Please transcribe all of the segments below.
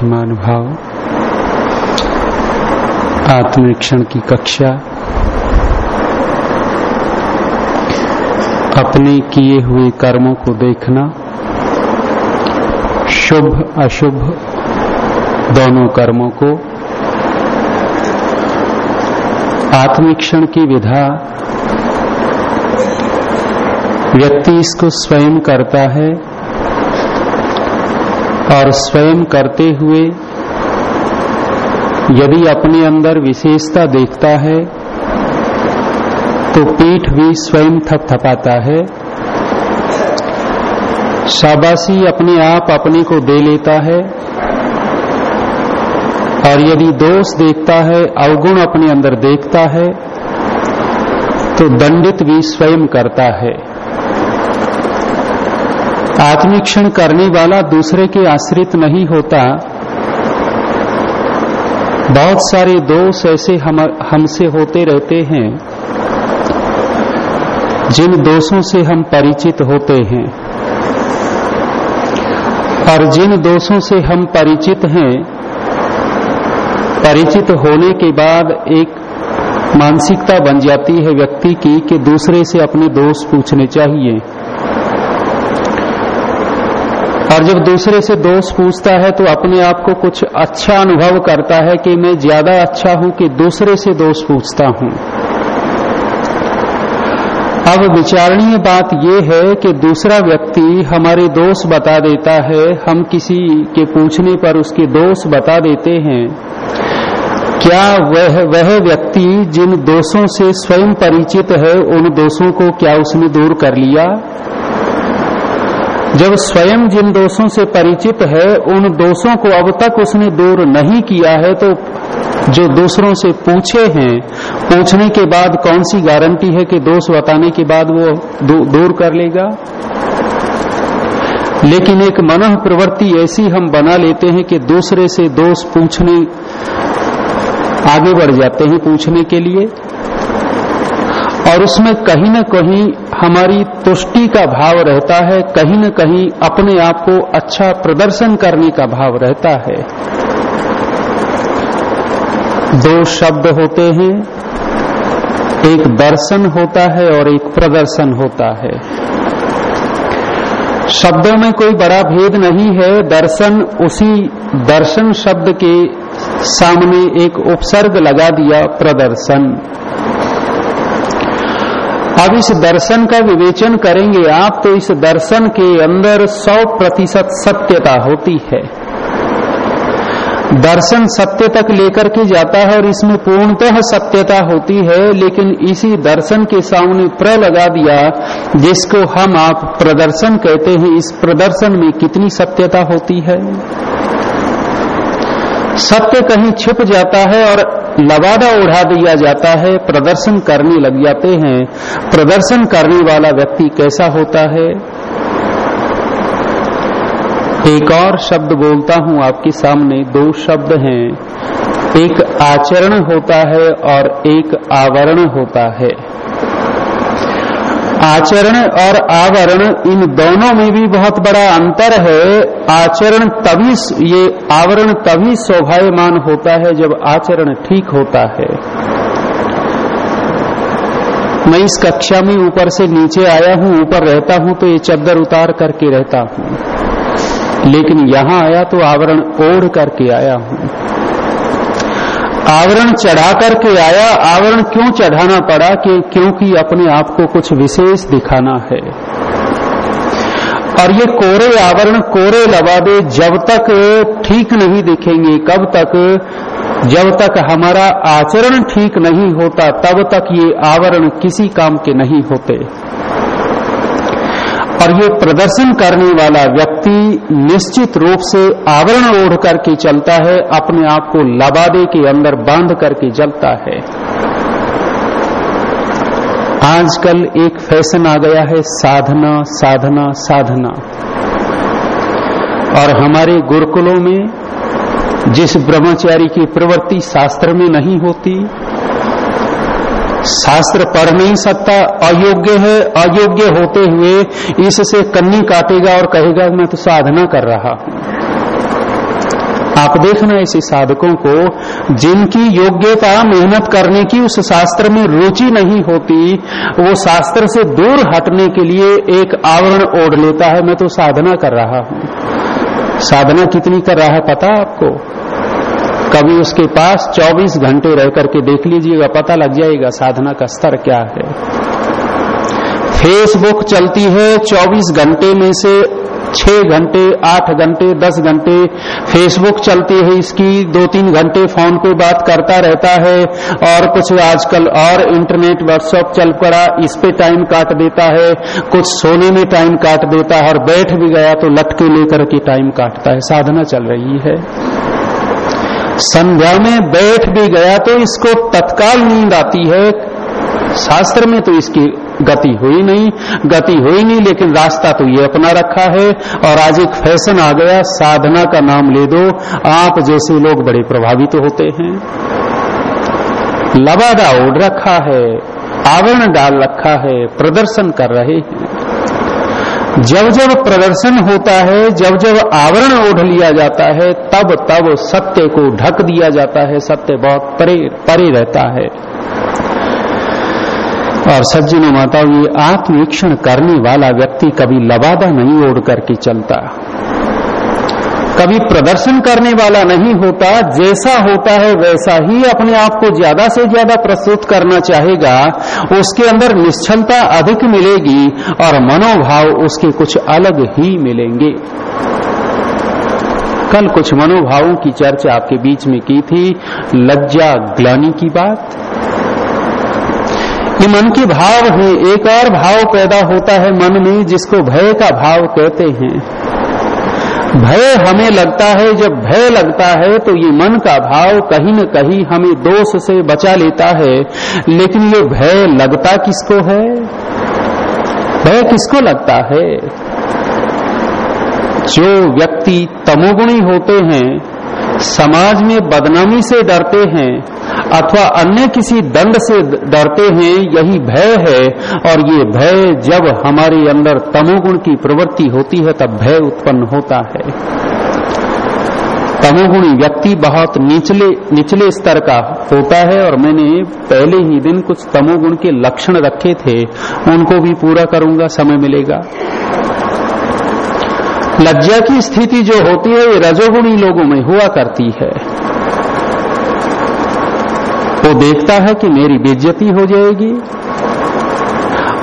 शिवरार्थी भाव आत्मनिरीक्षण की कक्षा, अपने किए हुए कर्मों को देखना, शुभ, अशुभ दोनों कर्मों को आत्मनिरीक्षण की विधा, व्यक्ति इसको स्वयं करता है और स्वयं करते हुए यदि अपने अंदर विशेषता देखता है तो पीठ भी स्वयं थपथपाता है। शाबाशी अपने आप अपने को दे लेता है, और यदि दोष देखता है, अवगुण अपने अंदर देखता है तो दंडित भी स्वयं करता है। आत्मीक्षण करने वाला दूसरे के आश्रित नहीं होता। बहुत सारे दोष ऐसे हम, हमसे होते रहते हैं, जिन दोषों से हम परिचित होते हैं। और जिन दोषों से हम परिचित हैं, परिचित होने के बाद एक मानसिकता बन जाती है व्यक्ति की कि दूसरे से अपने दोष पूछने चाहिए। और जब दूसरे से दोष पूछता है तो अपने आप को कुछ अच्छा अनुभव करता है कि मैं ज़्यादा अच्छा हूँ कि दूसरे से दोष पूछता हूँ। अब विचारणीय बात यह है कि दूसरा व्यक्ति हमारे दोष बता देता है, हम किसी के पूछने पर उसके दोष बता देते हैं। क्या वह वह व्यक्ति जिन दोषों से स्वयं परिचित है, उन दोषों को क्या उसने दूर कर लिया? जब स्वयं जिन दोषों से परिचित है, उन दोषों को अब तक उसने दूर नहीं किया है तो जो दूसरों से पूछे हैं, पूछने के बाद कौन सी गारंटी है कि दोष बताने के बाद वो दूर कर लेगा? लेकिन एक मन प्रवृत्ति ऐसी हम बना लेते हैं कि दूसरे से दोष पूछने, आगे बढ़ जाते हैं पूछने के लिए। और उसमें कहीं न कहीं हमारी तुष्टि का भाव रहता है, कहीं न कहीं अपने आप को अच्छा प्रदर्शन करने का भाव रहता है। दो शब्द होते हैं, एक दर्शन होता है और एक प्रदर्शन होता है। शब्दों में कोई बड़ा भेद नहीं है, दर्शन उसी दर्शन शब्द के सामने एक उपसर्ग लगा दिया, प्रदर्शन। अब इस दर्शन का विवेचन करेंगे आप तो इस दर्शन के अंदर 100 प्रतिशत सत्यता होती है। दर्शन सत्य तक लेकर के जाता है और इसमें पूर्णतः सत्यता होती है, लेकिन इसी दर्शन के सामने प्र लगा दिया, जिसको हम आप प्रदर्शन कहते हैं, इस प्रदर्शन में कितनी सत्यता होती है? सत्य कहीं छिप जाता है और लवादा उड़ा दिया जाता है, प्रदर्शन करने लग जाते हैं। प्रदर्शन करने वाला व्यक्ति कैसा होता है? एक और शब्द बोलता हूँ, आपके सामने दो शब्द हैं। एक आचरण होता है और एक आवरण होता है। आचरण और आवरण, इन दोनों में भी बहुत बड़ा अंतर है। आचरण तभी ये आवरण तभी शोभायमान होता है जब आचरण ठीक होता है। मैं इस कक्षा में ऊपर से नीचे आया हूँ, ऊपर रहता हूँ तो ये चद्दर उतार करके रहता हूँ। लेकिन यहाँ आया तो आवरण ओढ़ करके आया हूँ। आवरण चढ़ा करके आया। आवरण क्यों चढ़ाना पड़ा कि क्योंकि अपने आप को कुछ विशेष दिखाना है। और ये कोरे आवरण कोरे लवादे जब तक ठीक नहीं दिखेंगे, कब तक? जब तक हमारा आचरण ठीक नहीं होता, तब तक ये आवरण किसी काम के नहीं होते। और ये प्रदर्शन करने वाला व्यक्ति निश्चित रूप से आवरण ओढ़ करके चलता है, अपने आप को लबादे के अंदर बाँध करके जलता है। आजकल एक फ़ैशन आ गया है, साधना साधना साधना। और हमारे गुरुकुलों में जिस ब्रह्मचारी की प्रवृत्ति शास्त्र में नहीं होती शास्त्र पढ़ नहीं सकता, अयोग्य है, अयोग्य होते हुए इससे कन्नी काटेगा और कहेगा, मैं तो साधना कर रहा आप देखना ऐसे साधकों को, जिनकी योग्यता मेहनत करने की उस शास्त्र में रुचि नहीं होती, वो शास्त्र से दूर हटने के लिए एक आवरण ओढ़ लेता है, मैं तो साधना कर रहा हूँ। साधना कितनी कर रहा है पता आपको? कभी उसके पास 24 घंटे रह करके देख लीजिएगा, पता लग जाएगा साधना का स्तर क्या है। फेसबुक चलती है 24 घंटे में से छह घंटे, आठ घंटे, दस घंटे। फेसबुक चलती है इसकी दो तीन घंटे फ़ोन पे बात करता रहता है और कुछ आजकल और इंटरनेट व्हाट्सएप चल पड़ा, इस पे टाइम काट देता है, कुछ सोने में टाइम काट देता है और बैठ भी गया तो लटके लेकर के टाइम काटता है। साधना चल रही है। संध्या में बैठ भी गया तो इसको तत्काल नींद आती है। शास्त्र में तो इसकी गति हुई नहीं, गति हुई नहीं, लेकिन रास्ता तो ये अपना रखा है। और आज एक फ़ैशन आ गया, साधना का नाम ले दो। आप जैसे लोग बड़े प्रभावित तो होते हैं। लबादा ओढ़ रखा है, आवरण डाल रखा है, प्रदर्शन कर रहे हैं। जब जब प्रदर्शन होता है, जब जब आवरण ओढ़ लिया जाता है, तब तब सत्य को ढक दिया जाता है, सत्य बहुत परे परे रहता है। और सची ने माता ये आत्मवीक्षण करने वाला व्यक्ति कभी लबादा नहीं ओढ़ करके चलता। कभी प्रदर्शन करने वाला नहीं होता, जैसा होता है वैसा ही अपने आप को ज़्यादा से ज़्यादा प्रस्तुत करना चाहेगा, उसके अंदर निश्चलता अधिक मिलेगी और मनोभाव उसके कुछ अलग ही मिलेंगे। कल कुछ मनोभावों की चर्चा आपके बीच में की थी, लज्जा ग्लानी की बात। ये मन के भाव है, एक और भाव पैदा होता है मन में जिसको भय का भाव कहते हैं। भय हमें लगता है, जब भय लगता है तो ये मन का भाव कहीं न कहीं हमें दोष से बचा लेता है। लेकिन ये भय लगता किसको है? भय किसको लगता है? जो व्यक्ति तमोगुणी होते हैं, समाज में बदनामी से डरते हैं अथवा अन्य किसी दंड से डरते हैं, यही भय है, और ये भय जब हमारे अंदर तमोगुण की प्रवृत्ति होती है, तब भय उत्पन्न होता है। तमोगुणी व्यक्ति बहुत निचले निचले स्तर का होता है, और मैंने पहले ही दिन कुछ तमोगुण के लक्षण रखे थे, उनको भी पूरा करूँगा, समय मिलेगा। लज्जा की स्थिति जो होती है, ये रजोगुणी लोगों में हुआ करती है। वो देखता है कि मेरी बेज्जती हो जाएगी।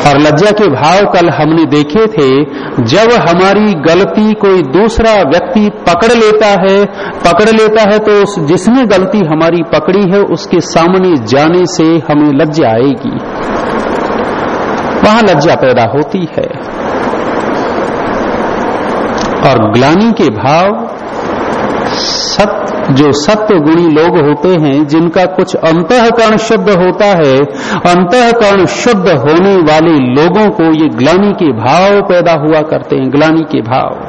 और लज्जा के भाव कल हमने देखे थे, जब हमारी गलती कोई दूसरा व्यक्ति पकड़ लेता है, पकड़ लेता है तो उस जिसने गलती हमारी पकड़ी है, उसके सामने जाने से हमें लज्जा आएगी। वहाँ लज्जा पैदा होती है। और ग्लानी के भाव सत जो सत्य गुणी लोग होते हैं, जिनका कुछ अंतकरण शुद्ध होता है, अंतकरण शुद्ध होने वाले लोगों को ये ग्लानी के भाव पैदा हुआ करते हैं, ग्लानी के भाव।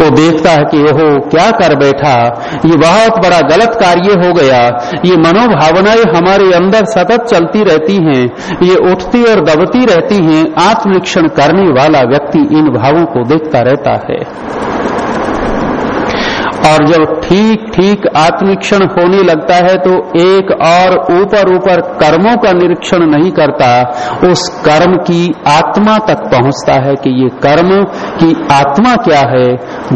वो देखता है कि ओहो, क्या कर बैठा? ये बहुत बड़ा गलत कार्य हो गया। ये मनोभावनाएँ हमारे अंदर सतत चलती रहती हैं, ये उठती और दबती रहती हैं आत्मनिरीक्षण करने वाला व्यक्ति इन भावों को देखता रहता है। और जब ठीक ठीक आत्मिक्षण होने लगता है तो एक और ऊपर ऊपर कर्मों का निरीक्षण नहीं करता, उस कर्म की आत्मा तक पहुँचता है कि ये कर्म की आत्मा क्या है,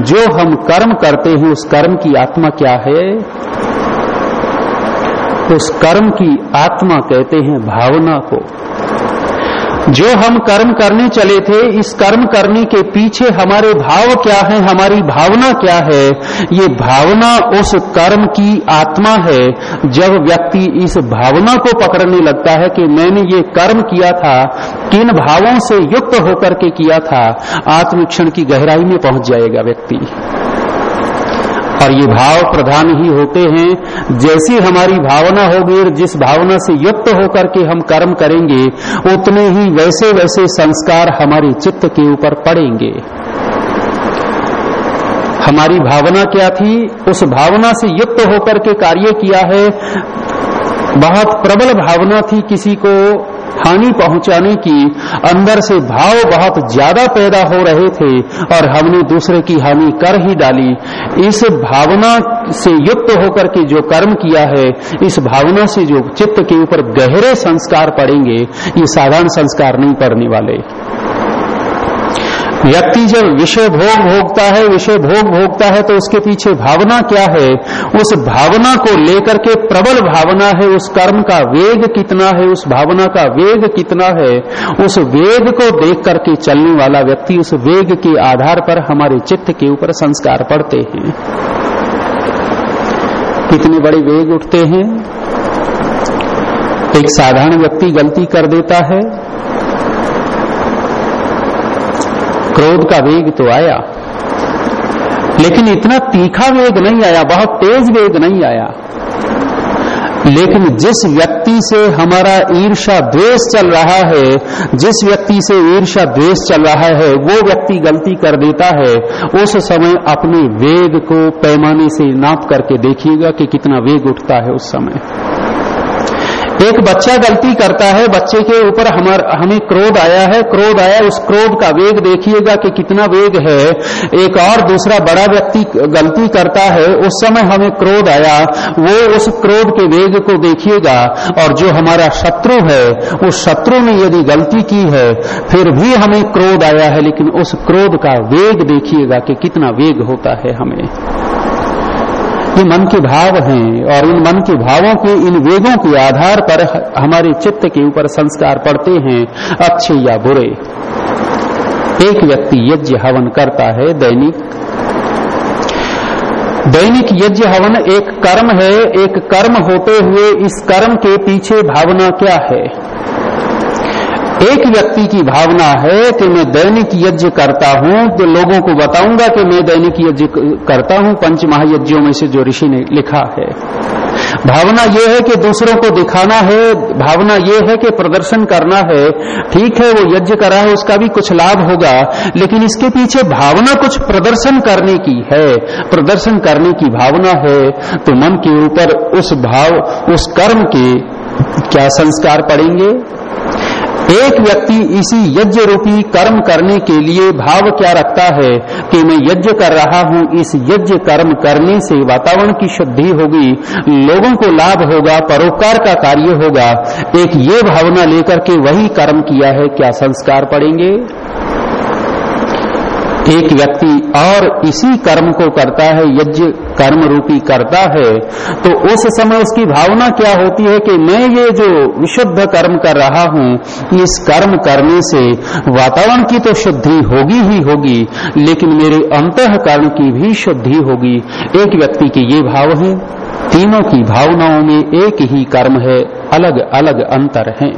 जो हम कर्म करते हैं, उस कर्म की आत्मा क्या है? उस कर्म की आत्मा कहते हैं भावना को। जो हम कर्म करने चले थे, इस कर्म करने के पीछे हमारे भाव क्या है, हमारी भावना क्या है? ये भावना उस कर्म की आत्मा है। जब व्यक्ति इस भावना को पकड़ने लगता है कि मैंने ये कर्म किया था, किन भावों से युक्त होकर के किया था, आत्मक्षण की गहराई में पहुँच जाएगा व्यक्ति। और ये भाव प्रधान ही होते हैं। जैसी हमारी भावना होगी और जिस भावना से युक्त होकर के हम कर्म करेंगे, उतने ही वैसे वैसे संस्कार हमारे चित्त के ऊपर पड़ेंगे। हमारी भावना क्या थी? उस भावना से युक्त होकर के कार्य किया है। बहुत प्रबल भावना थी किसी को। हानि पहुँचाने की, अंदर से भाव बहुत ज़्यादा पैदा हो रहे थे और हमने दूसरे की हानि कर ही डाली। इस भावना से युक्त होकर के जो कर्म किया है, इस भावना से जो चित्त के ऊपर गहरे संस्कार पड़ेंगे, ये साधारण संस्कार नहीं पड़ने वाले। व्यक्ति जब विषय भोग भोगता है विषय भोग भोगता है तो उसके पीछे भावना क्या है? उस भावना को लेकर के प्रबल भावना है, उस कर्म का वेग कितना है, उस भावना का वेग कितना है? उस वेग को देख करके चलने वाला व्यक्ति उस वेग के आधार पर हमारे चित्त के ऊपर संस्कार पड़ते हैं। कितने बड़े वेग उठते हैं? एक साधारण व्यक्ति गलती कर देता है क्रोध का वेग तो आया। लेकिन इतना तीखा वेग नहीं आया, बहुत तेज वेग नहीं आया। लेकिन जिस व्यक्ति से हमारा ईर्षा द्वेष चल रहा है, जिस व्यक्ति से ईर्षा द्वेष चल रहा है, वो व्यक्ति गलती कर देता है, उस समय अपने वेग को पैमाने से नाप करके देखिएगा कि कितना वेग उठता है उस समय। एक बच्चा गलती करता है, बच्चे के ऊपर हमार, हमें क्रोध आया है, क्रोध आया, उस क्रोध का वेग देखिएगा कि कितना वेग है। एक और दूसरा बड़ा व्यक्ति गलती करता है, उस समय हमें क्रोध आया, वो उस क्रोध के वेग को देखिएगा। और जो हमारा शत्रु है, उस शत्रु ने यदि गलती की है, फिर भी हमें क्रोध आया है, लेकिन उस क्रोध का वेग देखिएगा कि कितना वेग होता है हमें। ये मन के भाव हैं और इन मन के भावों के, इन वेगों के आधार पर हमारे चित्त के ऊपर संस्कार पड़ते हैं, अच्छे या बुरे। एक व्यक्ति यज्ञ हवन करता है, दैनिक। दैनिक यज्ञ हवन एक कर्म है, एक कर्म होते हुए इस कर्म के पीछे भावना क्या है? एक व्यक्ति की भावना है कि मैं दैनिक यज्ञ करता हूँ तो लोगों को बताऊँगा कि मैं दैनिक यज्ञ करता हूँ पंच महायज्ञों में से जो ऋषि ने लिखा है। भावना यह है कि दूसरों को दिखाना है, भावना यह है कि प्रदर्शन करना है। ठीक है, वो यज्ञ करा है, उसका भी कुछ लाभ होगा, लेकिन इसके पीछे भावना कुछ प्रदर्शन करने की है, प्रदर्शन करने की भावना है। तो मन के ऊपर उस भाव, उस कर्म के क्या संस्कार पड़ेंगे? एक व्यक्ति इसी यज्ञ रूपी कर्म करने के लिए भाव क्या रखता है कि मैं यज्ञ कर रहा हूँ, इस यज्ञ कर्म करने से वातावरण की शुद्धि होगी, लोगों को लाभ होगा, परोपकार का कार्य होगा। एक ये भावना लेकर के वही कर्म किया है, क्या संस्कार पड़ेंगे? एक व्यक्ति और इसी कर्म को करता है, यज्ञ कर्म रूपी करता है तो उस समय उसकी भावना क्या होती है कि मैं ये जो विशुद्ध कर्म कर रहा हूँ, इस कर्म करने से वातावरण की तो शुद्धि होगी ही होगी, लेकिन मेरे अंतकरण की भी शुद्धि होगी। एक व्यक्ति की ये भाव है, तीनों की भावनाओं में एक ही कर्म है अलग अलग अंतर हैं।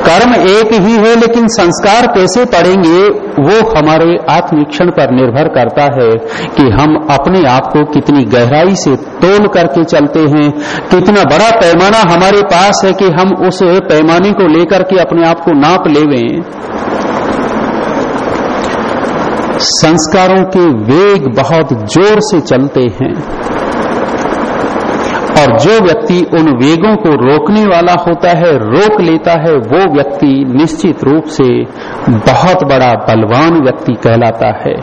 कर्म एक ही है, लेकिन संस्कार कैसे पड़ेंगे, वो हमारे आत्मीक्षण पर निर्भर करता है कि हम अपने आप को कितनी गहराई से तोल करके चलते हैं। कितना बड़ा पैमाना हमारे पास है कि हम उस पैमाने को लेकर के अपने आप को नाप लेवें। संस्कारों के वेग बहुत ज़ोर से चलते हैं। और जो व्यक्ति उन वेगों को रोकने वाला होता है, रोक लेता है, वो व्यक्ति निश्चित रूप से बहुत बड़ा बलवान व्यक्ति कहलाता है।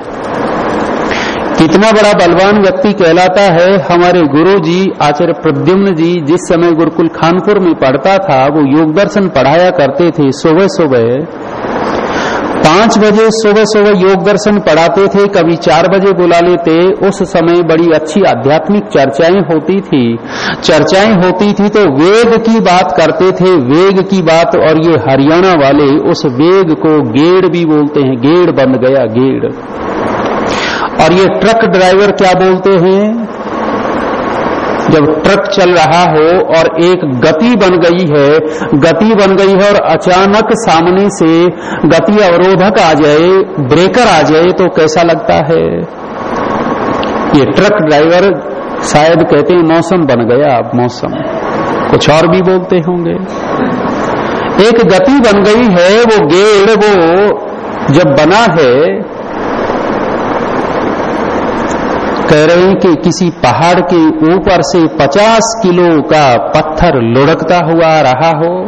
कितना बड़ा बलवान व्यक्ति कहलाता है? हमारे गुरु जी आचार्य प्रद्युम्न जी, जिस समय गुरुकुल खानपुर में पढ़ता था, वो योग दर्शन पढ़ाया करते थे सुबह सुबह पाँच बजे सुबह सुबह योग दर्शन पढ़ाते थे, कभी चार बजे बुला लेते। उस समय बड़ी अच्छी आध्यात्मिक चर्चाएँ होती थी। चर्चाएँ होती थी तो वेग की बात करते थे, वेग की बात, और ये हरियाणा वाले उस वेग को गेड़ भी बोलते हैं, गेड़ बन गया, गेड़। और ये ट्रक ड्राइवर क्या बोलते हैं? जब ट्रक चल रहा हो और एक गति बन गई है, गति बन गई है और अचानक सामने से गति अवरोधक आ जाए, ब्रेकर आ जाए तो कैसा लगता है? ये ट्रक ड्राइवर शायद कहते हैं, मौसम बन गया अब मौसम। कुछ और भी बोलते होंगे। एक गति बन गई है, वो गेड़ वो जब बना है कह रहे हैं कि किसी पहाड़ के ऊपर से 50 किलो का पत्थर लुढ़कता हुआ रहा हो।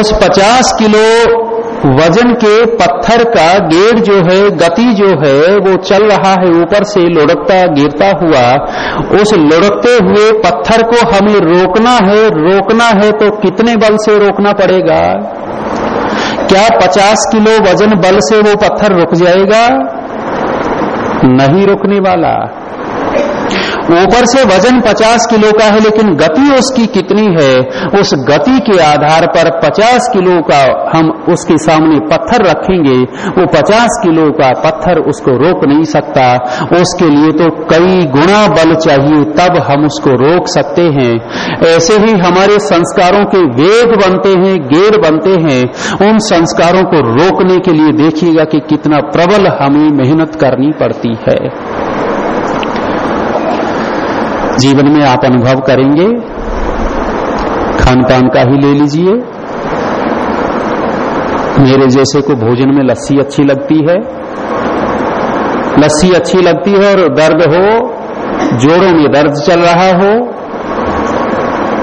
उस 50 किलो वज़न के पत्थर का गेड़ जो है, गति जो है, वो चल रहा है, ऊपर से लुढ़कता, गिरता हुआ। उस लुढ़कते हुए पत्थर को हमें रोकना है रोकना है तो कितने बल से रोकना पड़ेगा? क्या 50 किलो वज़न बल से वो पत्थर रुक जाएगा? नहीं रोकने वाला। ऊपर से वज़न 50 किलो का है, लेकिन गति उसकी कितनी है? उस गति के आधार पर 50 किलो का हम उसके सामने पत्थर रखेंगे। वो 50 किलो का पत्थर उसको रोक नहीं सकता। उसके लिए तो कई गुना बल चाहिए, तब हम उसको रोक सकते हैं। ऐसे ही हमारे संस्कारों के वेग बनते हैं, गेर बनते हैं। उन संस्कारों को रोकने के लिए देखिएगा कि कितना प्रबल हमें मेहनत करनी पड़ती है। जीवन में आप अनुभव करेंगे खान पान का ही ले लीजिए। मेरे जैसे को भोजन में लस्सी अच्छी लगती है। लस्सी अच्छी लगती है और दर्द हो, जोड़ों में दर्द चल रहा हो,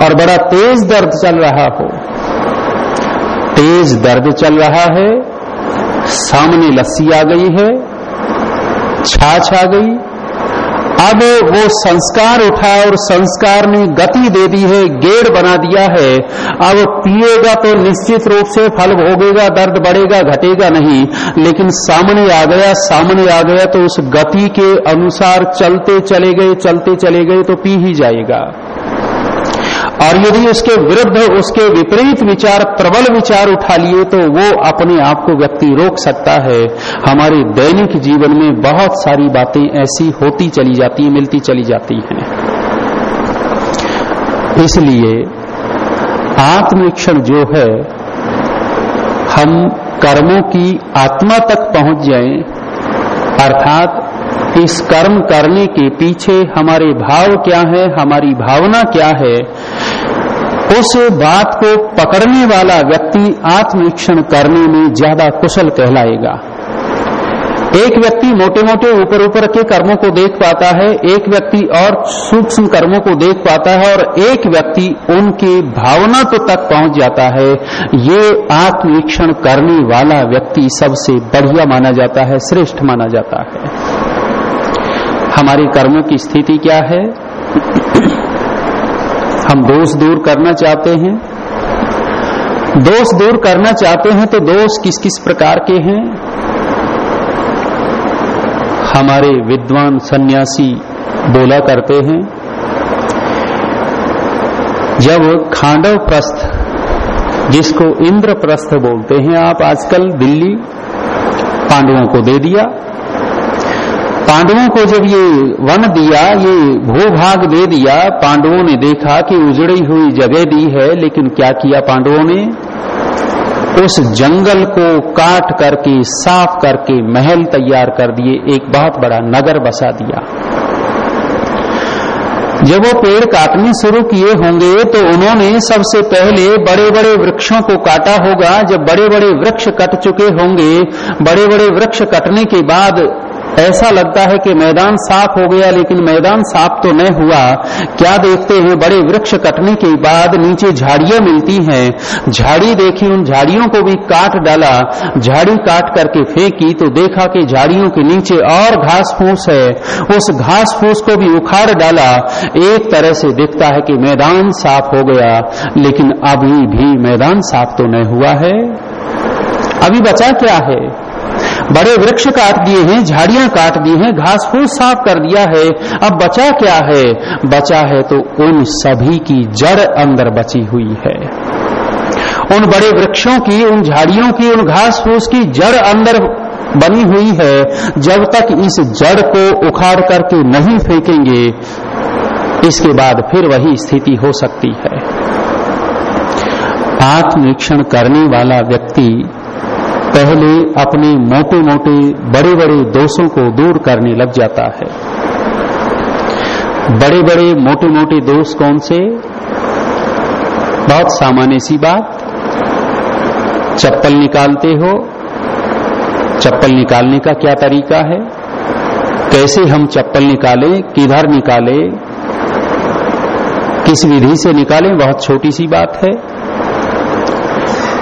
और बड़ा तेज दर्द चल रहा हो। तेज दर्द चल रहा है, सामने लस्सी आ गई है, छाछ आ गई अब वो संस्कार उठा और संस्कार ने गति दे दी है, गेड़ बना दिया है। अब पिएगा तो निश्चित रूप से फल भोगेगा, दर्द बढ़ेगा, घटेगा नहीं। लेकिन सामने आ गया, सामने आ गया तो उस गति के अनुसार चलते चले गए, चलते चले गए तो पी ही जाएगा। और यदि उसके विरुद्ध उसके विपरीत विचार, प्रबल विचार उठा लिए तो वो अपने आप को व्यक्ति रोक सकता है। हमारे दैनिक जीवन में बहुत सारी बातें ऐसी होती चली जाती हैं, मिलती चली जाती हैं। इसलिए आत्मवीक्षण जो है, हम कर्मों की आत्मा तक पहुँच जाएँ, अर्थात इस कर्म करने के पीछे हमारे भाव क्या है, हमारी भावना क्या है उस बात को पकड़ने वाला व्यक्ति आत्मवीक्षण करने में ज़्यादा कुशल कहलाएगा। एक व्यक्ति मोटे मोटे ऊपर ऊपर के कर्मों को देख पाता है, एक व्यक्ति और सूक्ष्म कर्मों को देख पाता है और एक व्यक्ति उनके भावना तो तक पहुँच जाता है। ये आत्मवीक्षण करने वाला व्यक्ति सबसे बढ़िया माना जाता है, श्रेष्ठ माना जाता है। हमारे कर्मों की स्थिति क्या है? हम दोष दूर करना चाहते हैं? दोष दूर करना चाहते हैं तो दोष किस किस प्रकार के हैं? हमारे विद्वान सन्यासी बोला करते हैं, जब खांडव प्रस्थ जिसको इंद्रप्रस्थ बोलते हैं आप आजकल दिल्ली, पांडवों को दे दिया पांडवों को जब ये वन दिया, ये भूभाग दे दिया, पांडवों ने देखा कि उजड़ी हुई जगह दी है, लेकिन क्या किया पांडवों ने? उस जंगल को काट करके, साफ़ करके महल तैयार कर दिए, एक बहुत बड़ा नगर बसा दिया। जब वो पेड़ काटने शुरू किए होंगे तो उन्होंने सबसे पहले बड़े बड़े वृक्षों को काटा होगा। जब बड़े बड़े वृक्ष कट चुके होंगे बड़े बड़े वृक्ष कटने के बाद ऐसा लगता है कि मैदान साफ़ हो गया, लेकिन मैदान साफ़ तो नहीं हुआ। क्या देखते हैं, बड़े वृक्ष कटने के बाद नीचे झाड़ियाँ मिलती हैं। झाड़ी देखी, उन झाड़ियों को भी काट डाला। झाड़ी काट करके फेंकी तो देखा कि झाड़ियों के नीचे और घास फूस है। उस घास फूस को भी उखाड़ डाला। एक तरह से दिखता है कि मैदान साफ़ हो गया, लेकिन अभी भी मैदान साफ़ तो नहीं हुआ है। अभी बचा क्या है? बड़े वृक्ष काट दिए हैं, झाड़ियाँ काट दी हैं, घास फूस साफ़ कर दिया है, अब बचा क्या है? बचा है तो उन सभी की जड़ अंदर बची हुई है। उन बड़े वृक्षों की, उन झाड़ियों की, उन घास फूस की जड़ अंदर बनी हुई है। जब तक इस जड़ को उखाड़ करके नहीं फेंकेंगे, इसके बाद फिर वही स्थिति हो सकती है। आत्मनिरीक्षण करने वाला व्यक्ति पहले अपने मोटे मोटे बड़े बड़े दोषों को दूर करने लग जाता है। बड़े बड़े मोटे मोटे दोष कौन से? बहुत सामान्य सी बात। चप्पल निकालते हो, चप्पल निकालने का क्या तरीका है? कैसे हम चप्पल निकालें, किधर निकालें? किस विधि से निकालें? बहुत छोटी सी बात है।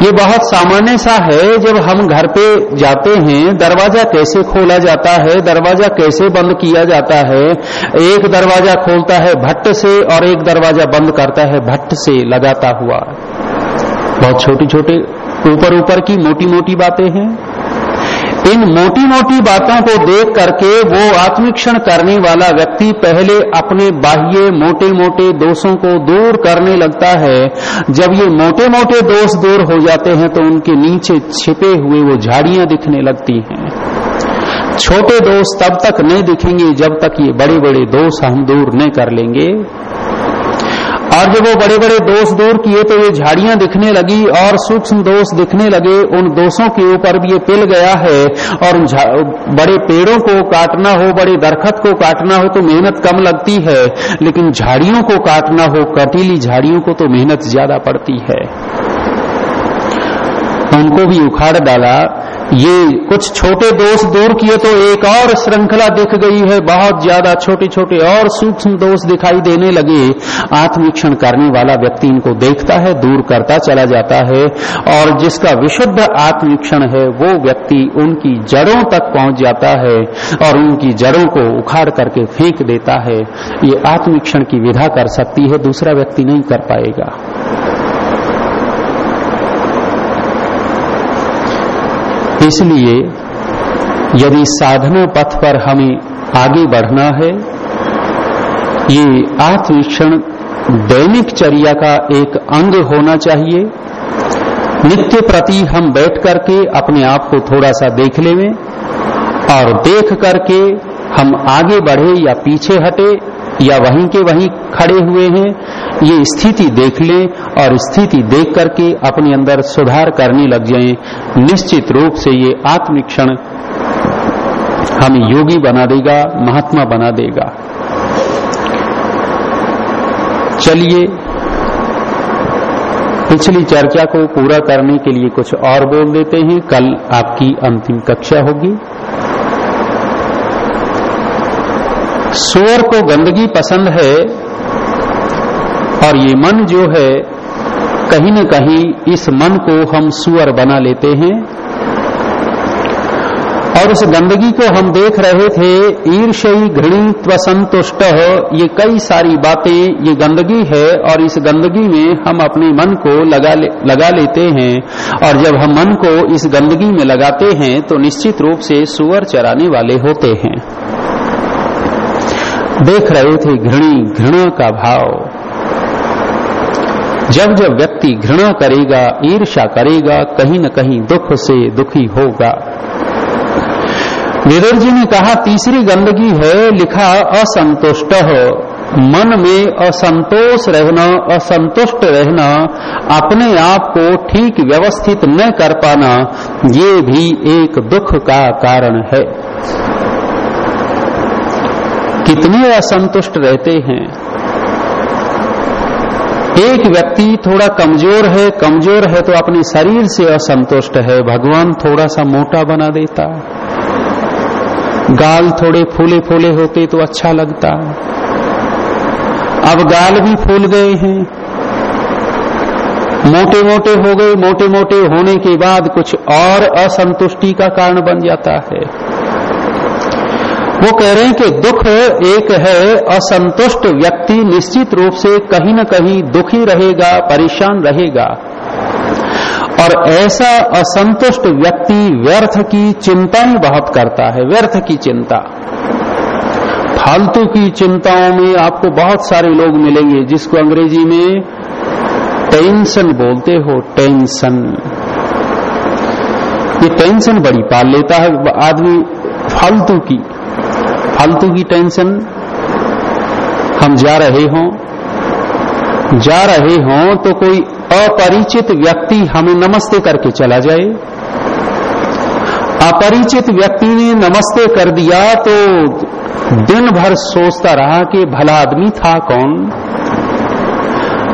ये बहुत सामान्य सा है, जब हम घर पे जाते हैं, दरवाज़ा कैसे खोला जाता है, दरवाज़ा कैसे बंद किया जाता है, एक दरवाज़ा खोलता है भट्ट से और एक दरवाज़ा बंद करता है भट्ट से लगाता हुआ। बहुत छोटी छोटी ऊपर ऊपर की मोटी मोटी बातें हैं। इन मोटी मोटी बातों को देख करके वो आत्मिक्षण करने वाला व्यक्ति पहले अपने बाह्य मोटे मोटे दोषों को दूर करने लगता है। जब ये मोटे मोटे दोष दूर हो जाते हैं तो उनके नीचे छिपे हुए वो झाड़ियाँ दिखने लगती हैं। छोटे दोष तब तक नहीं दिखेंगे जब तक ये बड़े बड़े दोष हम दूर नहीं कर लेंगे। और जब वो बड़े बड़े दोष दूर किए तो ये झाड़ियाँ दिखने लगी और सूक्ष्म दोष दिखने लगे। उन दोषों के ऊपर भी ये पिल गया है और बड़े पेड़ों को काटना हो, बड़े दरखत को काटना हो तो मेहनत कम लगती है, लेकिन झाड़ियों को काटना हो, कटीली झाड़ियों को तो मेहनत ज़्यादा पड़ती है। उनको भी उखाड़ डाला ये कुछ छोटे दोष दूर किए तो एक और श्रृंखला दिख गई है। बहुत ज़्यादा छोटे छोटे और सूक्ष्म दोष दिखाई देने लगे। आत्मीक्षण करने वाला व्यक्ति इनको देखता है, दूर करता चला जाता है और जिसका विशुद्ध आत्मीक्षण है, वो व्यक्ति उनकी जड़ों तक पहुँच जाता है और उनकी जड़ों को उखाड़ करके फेंक देता है। ये आत्मीक्षण की विधा कर सकती है, दूसरा व्यक्ति नहीं कर पाएगा। इसलिए यदि साधना पथ पर हमें आगे बढ़ना है, ये आत्मवीक्षण दैनिक चर्या का एक अंग होना चाहिए। नित्य प्रति हम बैठ करके अपने आप को थोड़ा सा देख लेवें और देख करके हम आगे बढ़े या पीछे हटे या वहीं के वहीं खड़े हुए हैं, ये स्थिति देख लें और स्थिति देख करके अपने अंदर सुधार करने लग जाएँ। निश्चित रूप से ये आत्मिक्षण हमें योगी बना देगा, महात्मा बना देगा। चलिए, पिछली चर्चा को पूरा करने के लिए कुछ और बोल देते हैं। कल आपकी अंतिम कक्षा होगी। सुअर को गंदगी पसंद है और ये मन जो है कहीं न कहीं इस मन को हम सुअर बना लेते हैं। और उस गंदगी को हम देख रहे थे ईर्षई घृणित व संतुष्ट ये कई सारी बातें ये गंदगी है और इस गंदगी में हम अपने मन को लगा ले, लगा लेते हैं। और जब हम मन को इस गंदगी में लगाते हैं तो निश्चित रूप से सुअर चराने वाले होते हैं। देख रहे थे घृणी, घृणा का भाव। जब जब व्यक्ति घृणा करेगा ईर्षा करेगा, कहीं न कहीं दुख से दुखी होगा। विदुर जी ने कहा, तीसरी गंदगी है, लिखा, असंतुष्ट हो। मन में असंतोष रहना, असंतुष्ट रहना, अपने आप को ठीक व्यवस्थित न कर पाना, ये भी एक दुख का कारण है। कितने असंतुष्ट रहते हैं। एक व्यक्ति थोड़ा कमज़ोर है कमज़ोर है तो अपने शरीर से असंतुष्ट है। भगवान थोड़ा सा मोटा बना देता गाल थोड़े फूले फूले होते तो अच्छा लगता अब गाल भी फूल गए हैं। मोटे मोटे हो गए मोटे मोटे होने के बाद कुछ और असंतुष्टि का कारण बन जाता है। वो कह रहे हैं कि दुख एक है, असंतुष्ट व्यक्ति निश्चित रूप से कहीं न कहीं दुखी रहेगा, परेशान रहेगा। और ऐसा असंतुष्ट व्यक्ति व्यर्थ की चिंता ही बहुत करता है, व्यर्थ की चिंता। फालतू की चिंताओं में आपको बहुत सारे लोग मिलेंगे जिसको अंग्रेज़ी में टेंशन बोलते हो, टेंशन। ये टेंशन बड़ी पाल लेता है आदमी फालतू की। फालतू की टेंशन। हम जा रहे हों। जा रहे हों तो कोई अपरिचित व्यक्ति हमें नमस्ते करके चला जाए। अपरिचित व्यक्ति ने नमस्ते कर दिया तो दिन भर सोचता रहा कि भला आदमी था कौन?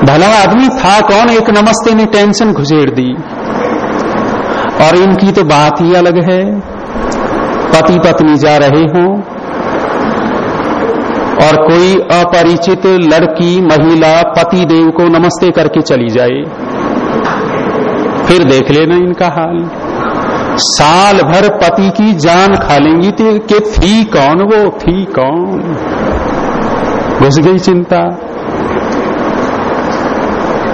भला आदमी था कौन? एक नमस्ते ने टेंशन घुसेड़ दी। और इनकी तो बात ही अलग है। पति पत्नी जा रहे हों। और कोई अपरिचित लड़की, महिला, पति, देव को नमस्ते करके चली जाए। फिर देख लेना इनका हाल। साल भर पति की जान खा लेंगी तो कि थी कौन वो? थी कौन? घुस गई चिंता।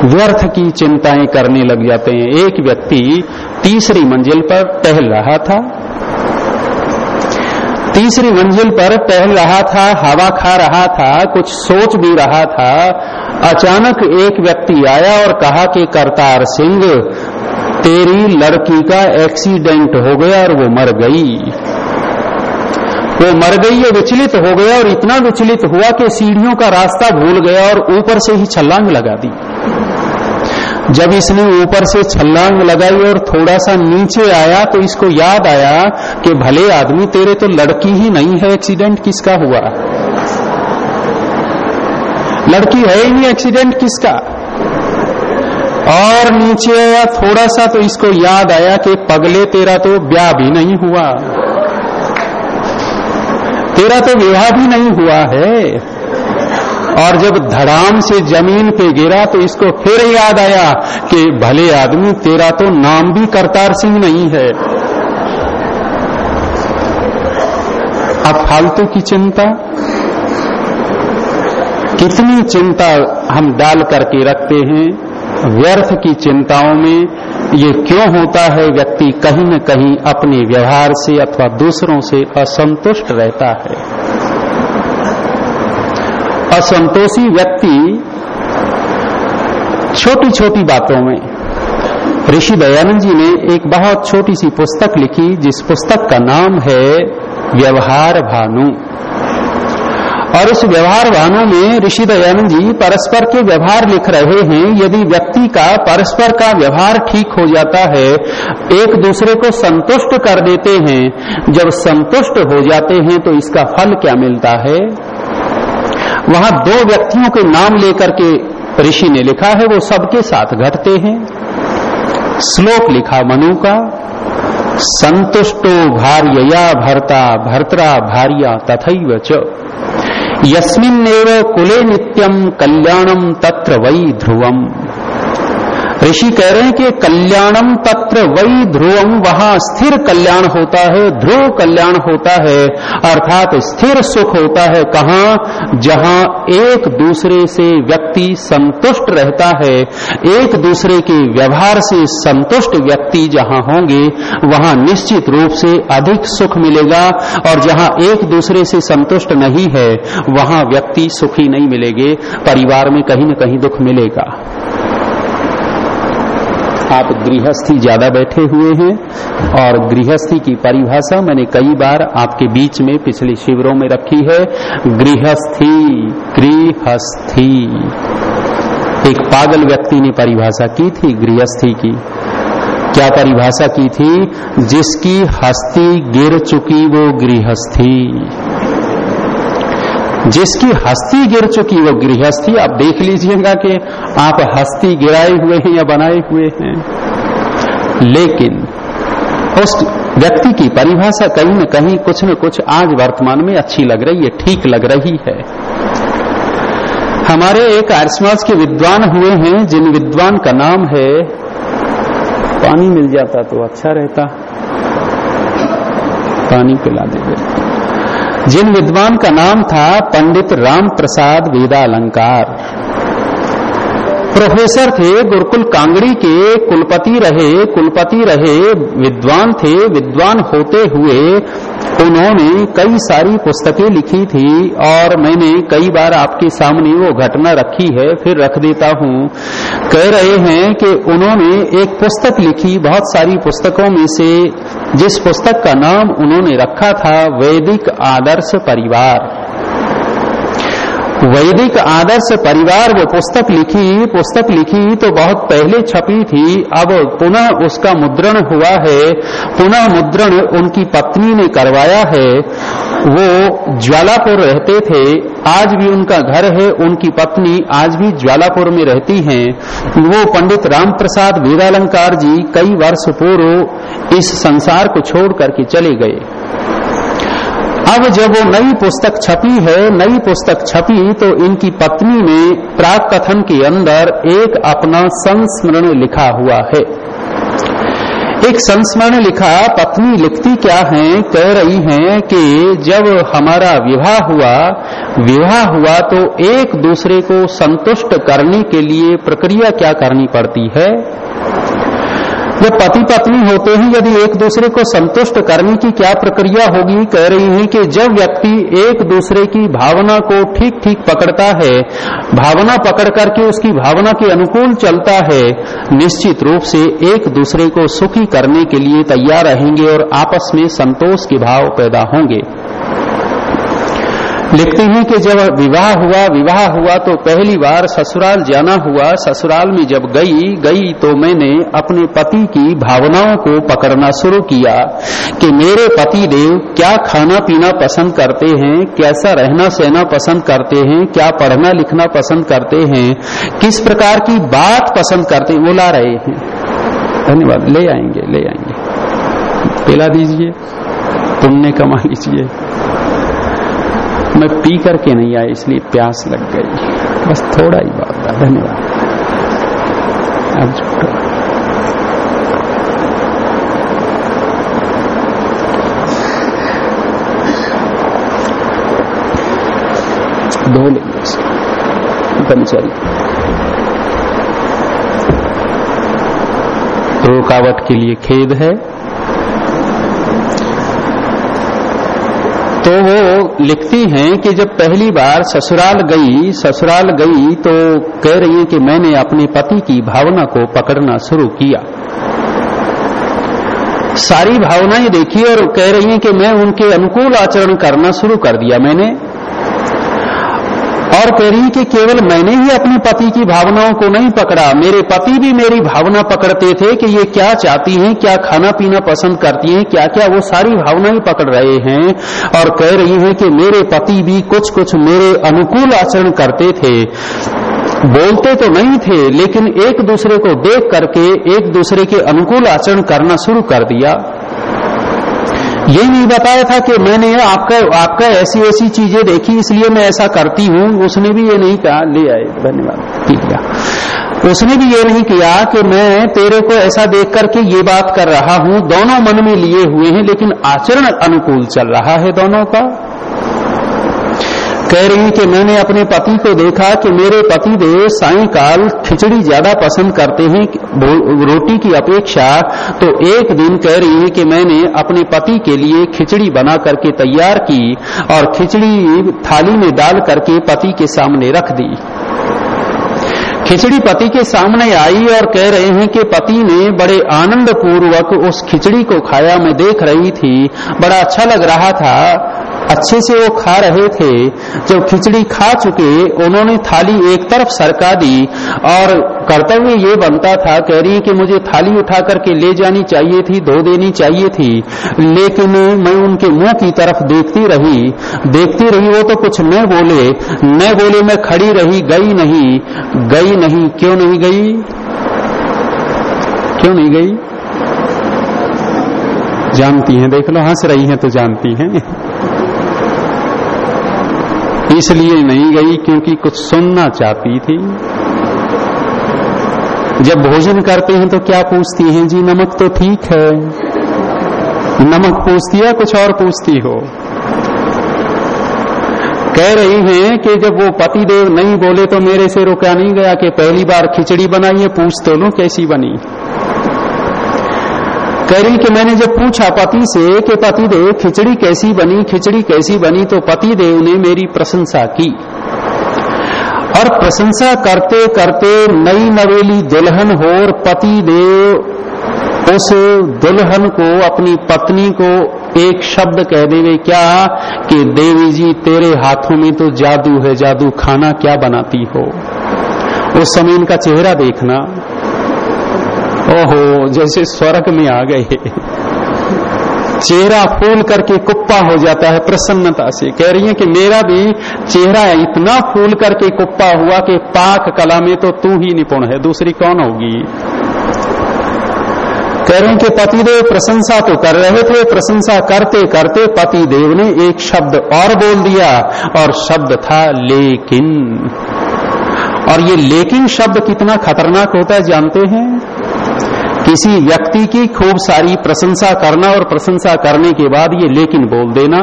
व्यर्थ की चिंताएँ करने लग जाते हैं। एक व्यक्ति तीसरी मंजिल पर टहल रहा था। तीसरी मंजिल पर टहल रहा था, हवा खा रहा था, कुछ सोच भी रहा था। अचानक एक व्यक्ति आया और कहा कि, करतार सिंह, तेरी लड़की का एक्सीडेंट हो गया और वो मर गई। वो मर गई, ये विचलित हो गया और इतना विचलित हुआ कि सीढ़ियों का रास्ता भूल गया और ऊपर से ही छलांग लगा दी। जब इसने ऊपर से छलांग लगाई और थोड़ा सा नीचे आया तो इसको याद आया कि भले आदमी तेरे तो लड़की ही नहीं है, एक्सीडेंट किसका हुआ? लड़की है ही नहीं, एक्सीडेंट किसका? और नीचे आया, थोड़ा सा तो इसको याद आया कि पगले तेरा तो ब्याह भी नहीं हुआ। तेरा तो विवाह भी नहीं हुआ है। और जब धड़ाम से ज़मीन पे गिरा तो इसको फिर याद आया कि भले आदमी, तेरा तो नाम भी करतार सिंह नहीं है। अब फालतू की चिंता? कितनी चिंता हम डाल करके रखते हैं? व्यर्थ की चिंताओं में ये क्यों होता है? व्यक्ति कहीं न कहीं अपने व्यवहार से अथवा दूसरों से असंतुष्ट रहता है। असंतोषी व्यक्ति छोटी छोटी बातों में। ऋषि दयानंद जी ने एक बहुत छोटी सी पुस्तक लिखी, जिस पुस्तक का नाम है व्यवहार भानु। और उस व्यवहार भानु में ऋषि दयानंद जी परस्पर के व्यवहार लिख रहे हैं। यदि व्यक्ति का परस्पर का व्यवहार ठीक हो जाता है, एक दूसरे को संतुष्ट कर देते हैं। जब संतुष्ट हो जाते हैं तो इसका फल क्या मिलता है? वहाँ दो व्यक्तियों के नाम लेकर के ऋषि ने लिखा है, वो सबके साथ घटते हैं। श्लोक लिखा, मनु का, संतुष्टो भार्य भरता, भर्तरा भार्या तथा च। यस्मिन्नेव कुले नित्यम कल्याणम तत्र वै ध्रुवम। ऋषि कह रहे हैं कि कल्याणम तत्र वही ध्रुवम वहाँ स्थिर कल्याण होता है, ध्रुव कल्याण होता है, अर्थात स्थिर सुख होता है कहा? जहाँ एक दूसरे से व्यक्ति संतुष्ट रहता है, एक दूसरे के व्यवहार से संतुष्ट व्यक्ति जहाँ होंगे, वहाँ निश्चित रूप से अधिक सुख मिलेगा, और जहाँ एक दूसरे से संतुष्ट नहीं है, वहाँ व्यक्ति सुखी नहीं मिलेंगे, परिवार में कहीं न कहीं दुख मिलेगा। आप गृहस्थी ज़्यादा बैठे हुए हैं और गृहस्थी की परिभाषा मैंने कई बार आपके बीच में पिछले शिविरों में रखी है। गृहस्थी गृहस्थी। एक पागल व्यक्ति ने परिभाषा की थी गृहस्थी की। क्या परिभाषा की थी? जिसकी हस्ती गिर चुकी वो गृहस्थी। जिसकी हस्ती गिर चुकी वो गृहस्थी। आप देख लीजिएगा कि आप हस्ती गिराए हुए हैं या बनाए हुए हैं। लेकिन उस व्यक्ति की परिभाषा कहीं न कहीं कुछ न कुछ आज वर्तमान में अच्छी लग रही है, ठीक लग रही है। हमारे एक आर्य समाज के विद्वान हुए हैं, जिन विद्वान का नाम है, पानी मिल जाता तो अच्छा रहता। पानी पिला देंगे जिन विद्वान का नाम था पंडित राम प्रसाद वेदालंकार। प्रोफेसर थे गुरुकुल कांगड़ी के, कुलपति रहे कुलपति रहे, विद्वान थे, विद्वान होते हुए उन्होंने कई सारी पुस्तकें लिखी थी और मैंने कई बार आपके सामने वो घटना रखी है, फिर रख देता हूँ। कह रहे हैं कि उन्होंने एक पुस्तक लिखी, बहुत सारी पुस्तकों में से जिस पुस्तक का नाम उन्होंने रखा था, वैदिक आदर्श परिवार। वैदिक आदर्श परिवार वो पुस्तक लिखी पुस्तक लिखी तो बहुत पहले छपी थी, अब पुनः उसका मुद्रण हुआ है, पुनः मुद्रण उनकी पत्नी ने करवाया है, वो ज्वालापुर रहते थे, आज भी उनका घर है, उनकी पत्नी आज भी ज्वालापुर में रहती हैं। वो पंडित राम प्रसाद वीरालंकार जी कई वर्ष पूर्व इस संसार को छोड़ करके चले गए। अब जब वो नई पुस्तक छपी है, नई पुस्तक छपी तो इनकी पत्नी ने प्राक कथन के अंदर एक अपना संस्मरण लिखा हुआ है। एक संस्मरण लिखा, पत्नी लिखती क्या है? कह रही हैं कि जब हमारा विवाह हुआ विवाह हुआ तो एक दूसरे को संतुष्ट करने के लिए प्रक्रिया क्या करनी पड़ती है? जब पति पत्नी होते ही यदि एक दूसरे को संतुष्ट करने की क्या प्रक्रिया होगी, कह रही हैं कि जब व्यक्ति एक दूसरे की भावना को ठीक ठीक पकड़ता है, भावना पकड़ करके उसकी भावना के अनुकूल चलता है, निश्चित रूप से एक दूसरे को सुखी करने के लिए तैयार रहेंगे और आपस में संतोष के भाव पैदा होंगे। लिखते हैं कि जब विवाह हुआ विवाह हुआ तो पहली बार ससुराल जाना हुआ। ससुराल में जब गई गई तो मैंने अपने पति की भावनाओं को पकड़ना शुरू किया कि मेरे पति देव क्या खाना पीना पसंद करते हैं, कैसा रहना सहना पसंद करते हैं, क्या पढ़ना लिखना पसंद करते हैं, किस प्रकार की बात पसंद करते हैं, वो ला रहे हैं। धन्यवाद, ले आएँगे ले आएँगे। पिला दीजिए पुण्य कमा लीजिए। मैं पी करके नहीं आया, इसलिए प्यास लग गई। बस थोड़ा ही बात था। धन्यवाद। अब दो लेंगे ब्रह्मचारी रुकावट के लिए खेद है। तो लिखती हैं कि जब पहली बार ससुराल गई ससुराल गई तो कह रही है कि मैंने अपने पति की भावना को पकड़ना शुरू किया। सारी भावनाएँ देखी और कह रही हैं कि मैं उनके अनुकूल आचरण करना शुरू कर दिया मैंने। और कह रही कि केवल मैंने ही अपने पति की भावनाओं को नहीं पकड़ा, मेरे पति भी मेरी भावना पकड़ते थे कि ये क्या चाहती हैं, क्या खाना पीना पसंद करती हैं क्या क्या वो सारी भावनाएँ पकड़ रहे हैं और कह रही हैं कि मेरे पति भी कुछ कुछ मेरे अनुकूल आचरण करते थे। बोलते तो नहीं थे, लेकिन एक दूसरे को देख करके, एक दूसरे के अनुकूल आचरण करना शुरू कर दिया। ये नहीं बताया था कि मैंने आपका आपका ऐसी ऐसी चीज़ें देखी, इसलिए मैं ऐसा करती हूँ। उसने भी ये नहीं कहा, ले आए, धन्यवाद, ठीक है। उसने भी ये नहीं किया कि मैं तेरे को ऐसा देख करके ये बात कर रहा हूँ, दोनों मन में लिए हुए हैं, लेकिन आचरण अनुकूल चल रहा है दोनों का। कह रही कि मैंने अपने पति को देखा कि मेरे पति देव सायकाल खिचड़ी ज़्यादा पसंद करते हैं रोटी की अपेक्षा। तो एक दिन कह रही है कि मैंने अपने पति के लिए खिचड़ी बना करके तैयार की और खिचड़ी थाली में डाल करके पति के सामने रख दी। खिचड़ी पति के सामने आई और कह रहे हैं कि पति ने बड़े आनंद पूर्वक उस खिचड़ी को खाया। मैं देख रही थी, बड़ा अच्छा लग रहा था। अच्छे से वो खा रहे थे। जब खिचड़ी खा चुके, उन्होंने थाली एक तरफ़ सरका दी और कर्तव्य ये बनता था, कह रही कि मुझे थाली उठा करके ले जानी चाहिए थी, धो देनी चाहिए थी। लेकिन मैं उनके मुँह की तरफ़ देखती रही। देखती रही वो तो कुछ न बोले। न बोले मैं खड़ी रही, गई नहीं। गई नहीं, क्यों नहीं गई? क्यों नहीं गई? जानती हैं, देख लो, हंस रही हैं तो जानती हैं। इसलिए नहीं गई क्योंकि कुछ सुनना चाहती थी। जब भोजन करते हैं तो क्या पूछती हैं, जी, नमक तो ठीक है। नमक पूछती है कुछ और पूछती हो? कह रही हैं कि जब वो पति देव नहीं बोले तो मेरे से रुका नहीं गया कि पहली बार खिचड़ी बनाई है, पूछ तो लो कैसी बनी। कह रही कि मैंने जब पूछा पति से कि पति देव खिचड़ी कैसी बनी, खिचड़ी कैसी बनी तो पति देव ने मेरी प्रशंसा की। और प्रशंसा करते करते नई नवेली दुल्हन हो और पति देव उस दुल्हन को, अपनी पत्नी को एक शब्द कह देवे क्या कि देवी जी, तेरे हाथों में तो जादू है, जादू खाना क्या बनाती हो? उस समय इनका चेहरा देखना। ओहो जैसे स्वर्ग में आ गए। चेहरा फूल करके कुप्पा हो जाता है प्रसन्नता से। कह रही है कि मेरा भी चेहरा इतना फूल करके कुप्पा हुआ कि पाक कला में तो तू ही निपुण है, दूसरी कौन होगी? कह रहे हैं कि पतिदेव प्रशंसा तो कर रहे थे, प्रशंसा करते करते पतिदेव ने एक शब्द और बोल दिया और शब्द था लेकिन। और ये लेकिन शब्द कितना खतरनाक होता है, जानते हैं? किसी व्यक्ति की खूब सारी प्रशंसा करना और प्रशंसा करने के बाद ये लेकिन बोल देना।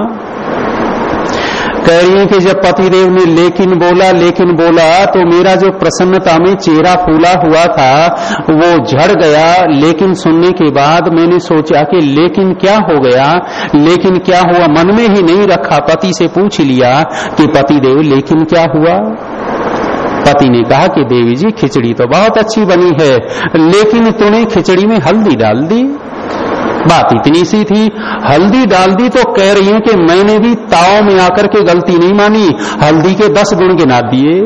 कह रही है कि जब पतिदेव ने लेकिन बोला लेकिन बोला तो मेरा जो प्रसन्नता में चेहरा फूला हुआ था, वो झड़ गया। लेकिन सुनने के बाद मैंने सोचा कि लेकिन क्या हो गया? लेकिन क्या हुआ? मन में ही नहीं रखा। पति से पूछ लिया कि पतिदेव, लेकिन क्या हुआ? पति ने कहा कि देवी जी, खिचड़ी तो बहुत अच्छी बनी है, लेकिन तूने खिचड़ी में हल्दी डाल दी। बात इतनी सी थी, हल्दी डाल दी तो कह रही है कि मैंने भी ताव में आकर के गलती नहीं मानी, हल्दी के दस गुण गिना दिए।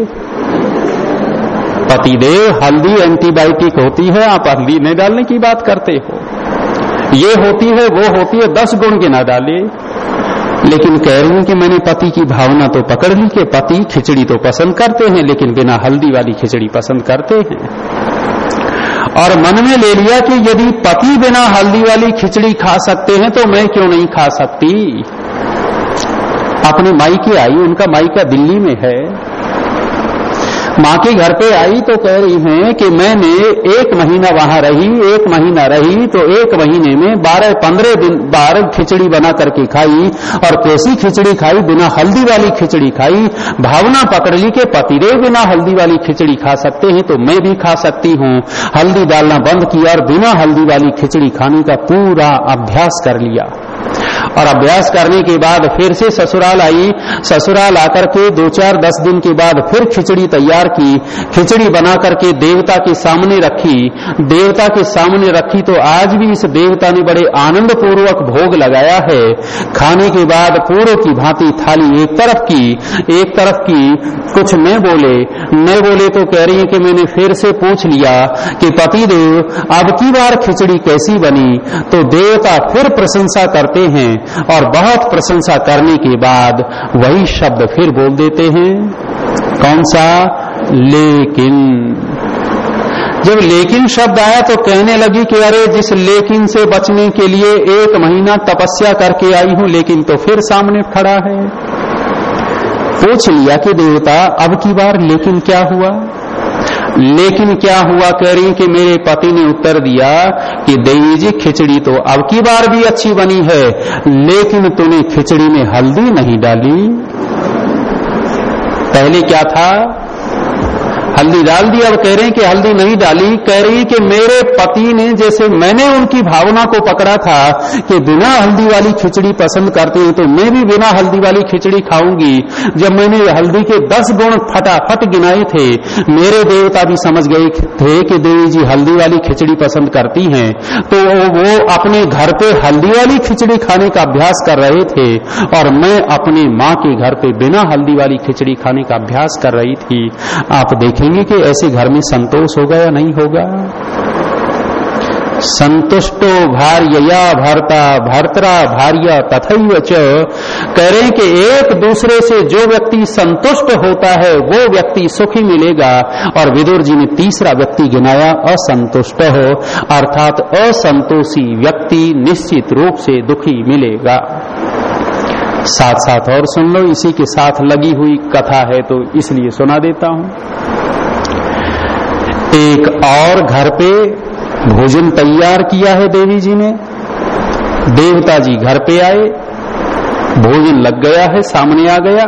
पतिदेव, हल्दी एंटीबायोटिक होती है, आप हल्दी नहीं डालने की बात करते हो। ये होती है, वो होती है, दस गुण गिना डाले लेकिन कह रही हूँ कि मैंने पति की भावना तो पकड़ ली कि पति खिचड़ी तो पसंद करते हैं, लेकिन बिना हल्दी वाली खिचड़ी पसंद करते हैं। और मन में ले लिया कि यदि पति बिना हल्दी वाली खिचड़ी खा सकते हैं तो मैं क्यों नहीं खा सकती? अपने माई की आई उनका माई का दिल्ली में है। माँ के घर पे आई तो कह रही हैं कि मैंने एक महीना वहाँ रही, एक महीना रही तो एक महीने में बारह, पंद्रह दिन बारह खिचड़ी बना करके खाई और कैसी खिचड़ी खाई बिना हल्दी वाली खिचड़ी खाई। भावना पकड़ ली कि पतिदेव बिना हल्दी वाली खिचड़ी खा सकते हैं तो मैं भी खा सकती हूँ। हल्दी डालना बंद किया और बिना हल्दी वाली खिचड़ी खाने का पूरा अभ्यास कर लिया। और अभ्यास करने के बाद फिर से ससुराल आई। ससुराल आकर के दो चार दस दिन के बाद फिर खिचड़ी तैयार की। खिचड़ी बना करके देवता के सामने रखी। देवता के सामने रखी तो आज भी इस देवता ने बड़े आनंद पूर्वक भोग लगाया है। खाने के बाद पूर्व की भांति थाली एक तरफ़ की, एक तरफ़ की, कुछ न बोले। न बोले तो कह रही है कि मैंने फिर से पूछ लिया कि पति देव अब की बार खिचड़ी कैसी बनी? तो देवता फिर प्रशंसा करते हैं और बहुत प्रशंसा करने के बाद वही शब्द फिर बोल देते हैं। कौन सा? लेकिन। जब लेकिन शब्द आया तो कहने लगी कि अरे, जिस लेकिन से बचने के लिए एक महीना तपस्या करके आई हूँ, लेकिन तो फिर सामने खड़ा है। पूछ लिया कि देवता, अब की बार लेकिन क्या हुआ? लेकिन क्या हुआ कह रही कि मेरे पति ने उत्तर दिया कि देवी जी, खिचड़ी तो अब की बार भी अच्छी बनी है, लेकिन तूने खिचड़ी में हल्दी नहीं डाली। पहले क्या था? हल्दी डाल दी और कह रहे हैं कि हल्दी नहीं डाली, कह रही कि मेरे पति ने जैसे मैंने उनकी भावना को पकड़ा था कि बिना हल्दी वाली खिचड़ी पसंद करते हैं तो मैं भी बिना हल्दी वाली खिचड़ी खाऊँगी। जब मैंने हल्दी के दस गुण फटाफट गिनाए थे, मेरे देवता भी समझ गए थे कि देवी जी हल्दी वाली खिचड़ी पसंद करती हैं। तो वो अपने घर पे हल्दी वाली खिचड़ी खाने का अभ्यास कर रहे थे और मैं अपने माँ के घर पे बिना हल्दी वाली खिचड़ी खाने का अभ्यास कर रही थी। आप देखें देखेंगे कि ऐसे घर में संतोष होगा या नहीं होगा? संतुष्टो भार्यया भरता, भर्तरा भार्य तथैव च। कह रहे कि एक दूसरे से जो व्यक्ति संतुष्ट होता है, वो व्यक्ति सुखी मिलेगा। और विदुर जी ने तीसरा व्यक्ति गिनाया, असंतुष्ट हो। अर्थात असंतोषी व्यक्ति निश्चित रूप से दुखी मिलेगा। साथ साथ और सुन लो, इसी के साथ लगी हुई कथा है तो इसलिए सुना देता हूँ। एक और घर पे भोजन तैयार किया है देवी जी ने। देवता जी घर पे आए, भोजन लग गया है, सामने आ गया।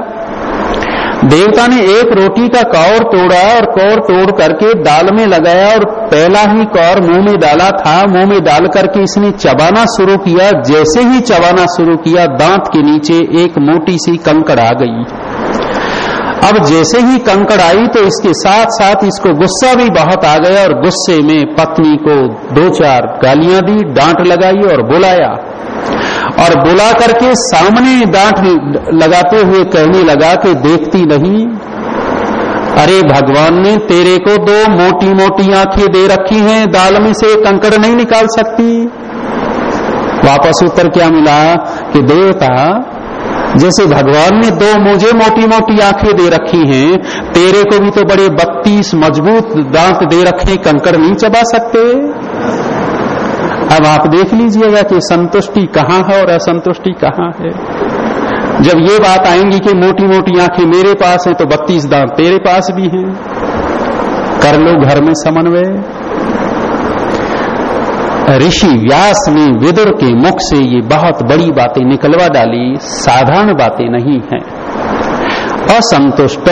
देवता ने एक रोटी का कौर तोड़ा और कौर तोड़ करके दाल में लगाया और पहला ही कौर मुँह में डाला था, मुँह में डाल करके इसने चबाना शुरू किया। जैसे ही चबाना शुरू किया, दांत के नीचे एक मोटी सी कंकड़ आ गई। अब जैसे ही कंकड़ आई तो इसके साथ साथ इसको गुस्सा भी बहुत आ गया और गुस्से में पत्नी को दो चार गालियाँ दी, डांट लगाई और बुलाया। और बुला करके सामने डांट लगाते हुए कहने लगा कि देखती नहीं। अरे भगवान ने तेरे को दो मोटी मोटी आँखें दे रखी हैं, दाल में से कंकड़ नहीं निकाल सकती। वापस उत्तर क्या मिला कि, देवता जैसे भगवान ने दो मुझे मोटी मोटी आँखें दे रखी हैं, तेरे को भी तो बड़े बत्तीस मज़बूत दांत दे रखे कंकड़ नहीं चबा सकते। अब आप देख लीजिएगा कि संतुष्टि कहाँ है और असंतुष्टि कहाँ है। जब ये बात आएँगी कि मोटी मोटी आँखें मेरे पास हैं तो बत्तीस दांत तेरे पास भी हैं। कर लो घर में समन्वय। ऋषि व्यास ने विदुर के मुख से ये बहुत बड़ी बातें निकलवा डाली, साधारण बातें नहीं है। असंतुष्ट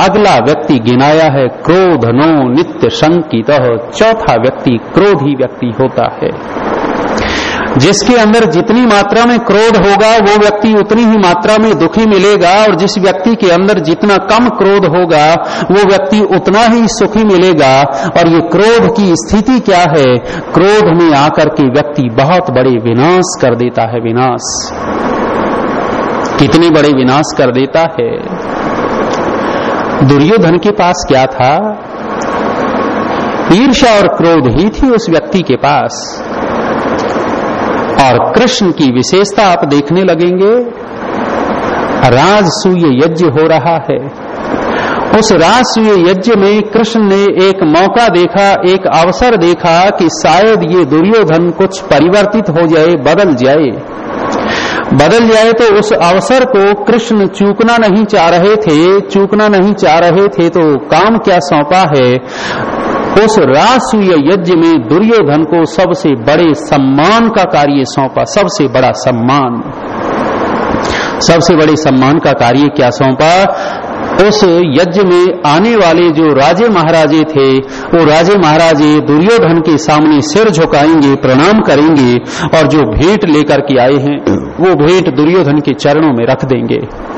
अगला व्यक्ति गिनाया है, क्रोध नो नित्य संकित चौथा व्यक्ति क्रोधी व्यक्ति होता है। जिसके अंदर जितनी मात्रा में क्रोध होगा, वो व्यक्ति उतनी ही मात्रा में दुखी मिलेगा, और जिस व्यक्ति के अंदर जितना कम क्रोध होगा, वो व्यक्ति उतना ही सुखी मिलेगा। और ये क्रोध की स्थिति क्या है? क्रोध में आकर के व्यक्ति बहुत बड़े विनाश कर देता है, विनाश। कितने बड़े विनाश कर देता है? दुर्योधन के पास क्या था? ईर्षा और क्रोध ही थी उस व्यक्ति के पास। और कृष्ण की विशेषता आप देखने लगेंगे, राजसूय यज्ञ हो रहा है। उस राजसूय यज्ञ में कृष्ण ने एक मौका देखा, एक अवसर देखा कि शायद ये दुर्योधन कुछ परिवर्तित हो जाए, बदल जाए। बदल जाए तो उस अवसर को कृष्ण चूकना नहीं चाह रहे थे, चूकना नहीं चाह रहे थे तो काम क्या सौंपा है? उस रासूय यज्ञ में दुर्योधन को सबसे बड़े सम्मान का कार्य सौंपा, सबसे बड़ा सम्मान। सबसे बड़े सम्मान का कार्य क्या सौंपा? उस यज्ञ में आने वाले जो राजे महाराजे थे, वो राजे महाराजे दुर्योधन के सामने सिर झुकाएँगे, प्रणाम करेंगे और जो भेंट लेकर के आए हैं, वो भेंट दुर्योधन के चरणों में रख देंगे।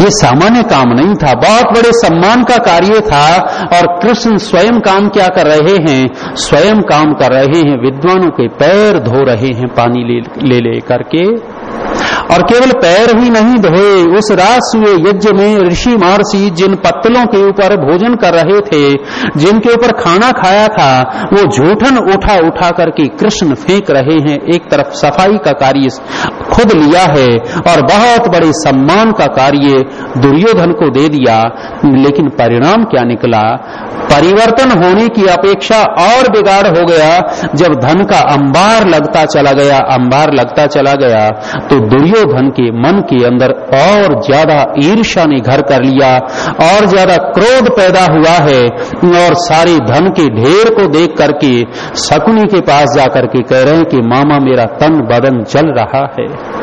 ये सामान्य काम नहीं था। बहुत बड़े सम्मान का कार्य था और कृष्ण स्वयं काम क्या कर रहे हैं? स्वयं काम कर रहे हैं। विद्वानों के पैर धो रहे हैं पानी ले ले, ले करके। और केवल पैर ही नहीं धोए, उस राष्ट्रीय यज्ञ में ऋषि महर्षि जिन पत्तलों के ऊपर भोजन कर रहे थे, जिनके ऊपर खाना खाया था, वो झूठन उठा उठा करके कृष्ण फेंक रहे हैं, एक तरफ़ सफ़ाई का कार्य खुद लिया है और बहुत बड़े सम्मान का कार्य दुर्योधन को दे दिया, लेकिन परिणाम क्या निकला? परिवर्तन होने की अपेक्षा और बिगाड़ हो गया, जब धन का अंबार लगता चला गया, अंबार लगता चला गया तो दुर्योधन के मन के अंदर और ज़्यादा ईर्षा ने घर कर लिया, और ज़्यादा क्रोध पैदा हुआ है, और सारे धन के ढेर को देख करके शकुनी के पास जाकर के कह रहे हैं कि, मामा, मेरा तन बदन जल रहा है।